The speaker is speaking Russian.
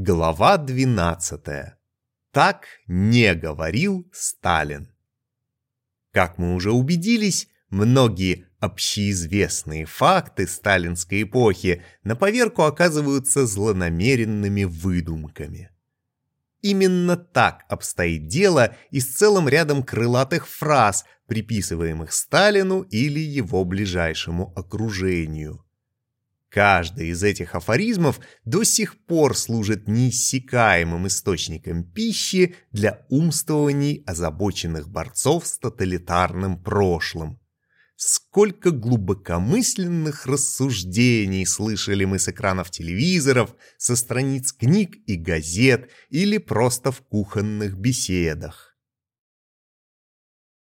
Глава 12. Так не говорил Сталин. Как мы уже убедились, многие общеизвестные факты сталинской эпохи на поверку оказываются злонамеренными выдумками. Именно так обстоит дело и с целым рядом крылатых фраз, приписываемых Сталину или его ближайшему окружению – Каждый из этих афоризмов до сих пор служит неиссякаемым источником пищи для умствований озабоченных борцов с тоталитарным прошлым. Сколько глубокомысленных рассуждений слышали мы с экранов телевизоров, со страниц книг и газет или просто в кухонных беседах.